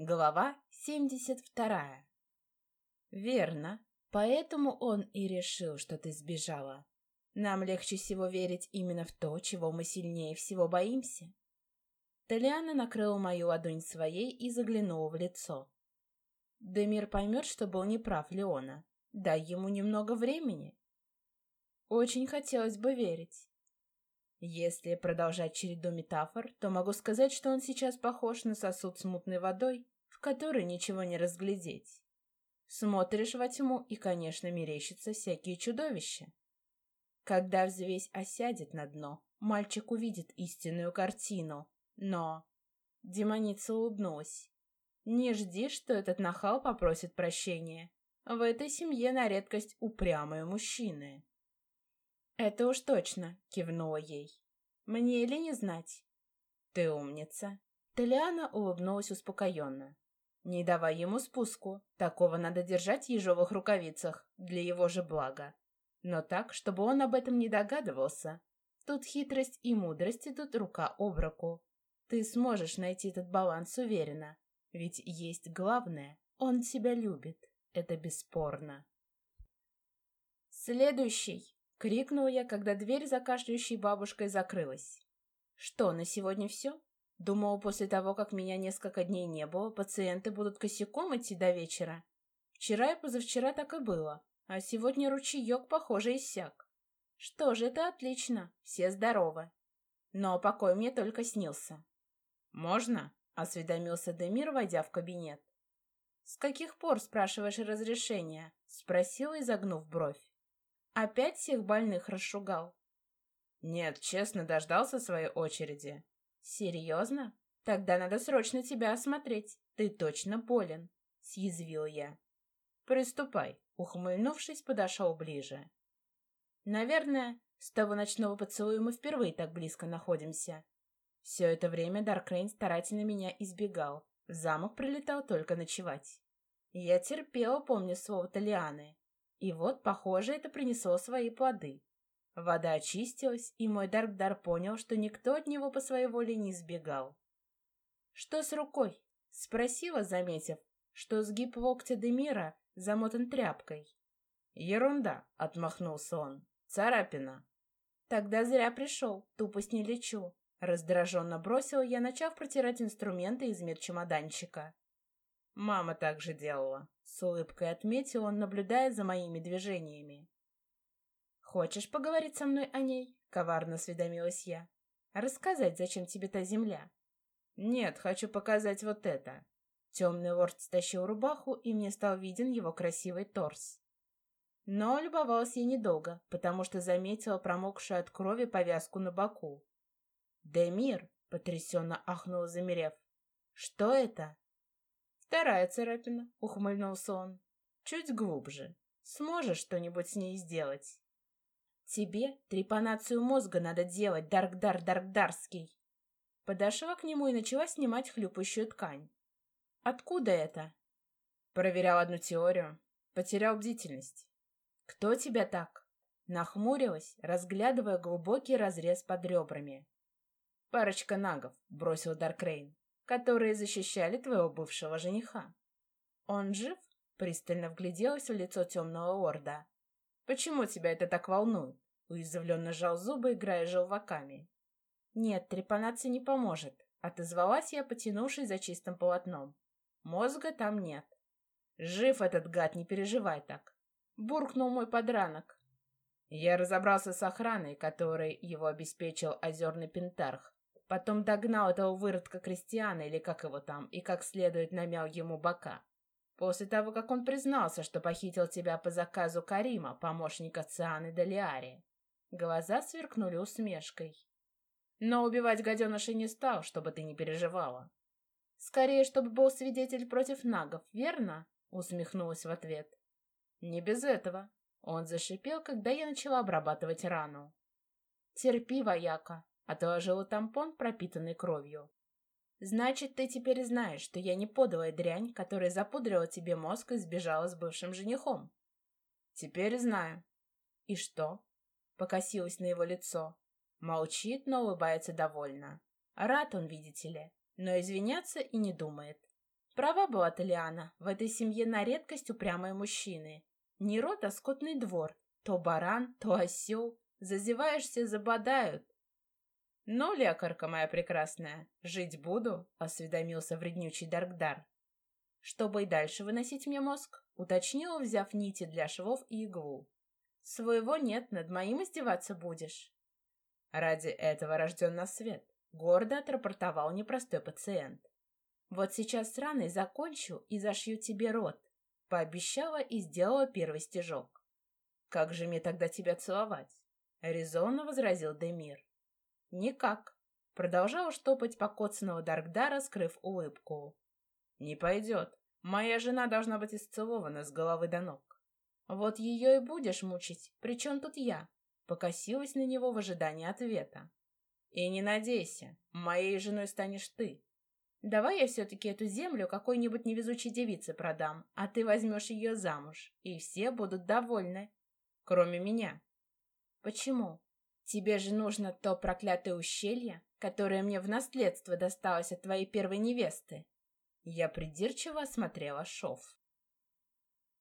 Глава 72. Верно. Поэтому он и решил, что ты сбежала. Нам легче всего верить именно в то, чего мы сильнее всего боимся. Толиана накрыла мою ладонь своей и заглянула в лицо. Демир поймет, что был неправ Леона. Дай ему немного времени. Очень хотелось бы верить. Если продолжать череду метафор, то могу сказать, что он сейчас похож на сосуд с мутной водой, в которой ничего не разглядеть. Смотришь во тьму, и, конечно, мерещатся всякие чудовища. Когда взвесь осядет на дно, мальчик увидит истинную картину, но... Демоница улыбнулась. Не жди, что этот нахал попросит прощения. В этой семье на редкость упрямые мужчины. «Это уж точно», — кивнула ей. «Мне или не знать?» «Ты умница». Талиана улыбнулась успокоенно. «Не давай ему спуску. Такого надо держать в ежовых рукавицах, для его же блага. Но так, чтобы он об этом не догадывался. Тут хитрость и мудрость идут рука об руку. Ты сможешь найти этот баланс уверенно. Ведь есть главное — он тебя любит. Это бесспорно». «Следующий!» — крикнула я, когда дверь за кашляющей бабушкой закрылась. «Что, на сегодня все?» Думала, после того, как меня несколько дней не было, пациенты будут косяком идти до вечера. Вчера и позавчера так и было, а сегодня ручеек, похоже, иссяк. Что же, это отлично, все здоровы. Но покой мне только снился. «Можно?» — осведомился Демир, войдя в кабинет. «С каких пор спрашиваешь разрешения?» — спросила, изогнув бровь. Опять всех больных расшугал? Нет, честно, дождался своей очереди. Серьезно? Тогда надо срочно тебя осмотреть. Ты точно болен, съязвил я. Приступай, ухмыльнувшись, подошел ближе. Наверное, с того ночного поцелуя мы впервые так близко находимся. Все это время Даркрейн старательно меня избегал. В замок прилетал только ночевать. Я терпела, помню слово Талианы. И вот, похоже, это принесло свои плоды. Вода очистилась, и мой Даркдар понял, что никто от него по своей воле не сбегал. «Что с рукой?» — спросила, заметив, что сгиб локтя Демира замотан тряпкой. «Ерунда!» — отмахнулся он. «Царапина!» «Тогда зря пришел, тупость не лечу!» Раздраженно бросил я, начав протирать инструменты из медчемоданчика. Мама так же делала. С улыбкой отметил он, наблюдая за моими движениями. «Хочешь поговорить со мной о ней?» — коварно осведомилась я. «Рассказать, зачем тебе та земля?» «Нет, хочу показать вот это». Темный лорд стащил рубаху, и мне стал виден его красивый торс. Но любовалась я недолго, потому что заметила промокшую от крови повязку на боку. «Демир!» — потрясенно ахнул, замерев. «Что это?» «Вторая царапина», — ухмыльнулся он. «Чуть глубже. Сможешь что-нибудь с ней сделать?» «Тебе трепанацию мозга надо делать, Даркдар Даркдарский!» Подошла к нему и начала снимать хлюпающую ткань. «Откуда это?» Проверял одну теорию. Потерял бдительность. «Кто тебя так?» Нахмурилась, разглядывая глубокий разрез под ребрами. «Парочка нагов», — бросил Даркрейн которые защищали твоего бывшего жениха. Он жив? Пристально вгляделась в лицо темного лорда. Почему тебя это так волнует? Уязвленно сжал зубы, играя желваками. Нет, трепанация не поможет. Отозвалась я, потянувшись за чистым полотном. Мозга там нет. Жив этот гад, не переживай так. Буркнул мой подранок. Я разобрался с охраной, которой его обеспечил озерный пентарх. Потом догнал этого выродка Кристиана, или как его там, и как следует намял ему бока. После того, как он признался, что похитил тебя по заказу Карима, помощника Цианы Делиари. Глаза сверкнули усмешкой. Но убивать гаденыша не стал, чтобы ты не переживала. Скорее, чтобы был свидетель против нагов, верно? Усмехнулась в ответ. Не без этого. Он зашипел, когда я начала обрабатывать рану. Терпи, вояка, Отложила тампон, пропитанный кровью. «Значит, ты теперь знаешь, что я не подлая дрянь, которая запудрила тебе мозг и сбежала с бывшим женихом». «Теперь знаю». «И что?» Покосилась на его лицо. Молчит, но улыбается довольно. Рад он, видите ли, но извиняться и не думает. Права была Талиана, в этой семье на редкость упрямые мужчины. Не рот, а скотный двор. То баран, то осел. Зазеваешься, забодают. «Ну, лекарка моя прекрасная, жить буду», — осведомился вреднючий Даркдар. «Чтобы и дальше выносить мне мозг», — уточнила, взяв нити для швов и иглу. «Своего нет, над моим издеваться будешь». «Ради этого рожден на свет», — гордо отрапортовал непростой пациент. «Вот сейчас с раной закончу и зашью тебе рот», — пообещала и сделала первый стежок. «Как же мне тогда тебя целовать?» — резонно возразил Демир. «Никак», — продолжал штопать покоцанного Даркдара, скрыв улыбку. «Не пойдет. Моя жена должна быть исцелована с головы до ног». «Вот ее и будешь мучить. Причем тут я?» Покосилась на него в ожидании ответа. «И не надейся, моей женой станешь ты». «Давай я все-таки эту землю какой-нибудь невезучей девице продам, а ты возьмешь ее замуж, и все будут довольны, кроме меня». «Почему?» Тебе же нужно то проклятое ущелье, которое мне в наследство досталось от твоей первой невесты. Я придирчиво осмотрела шов.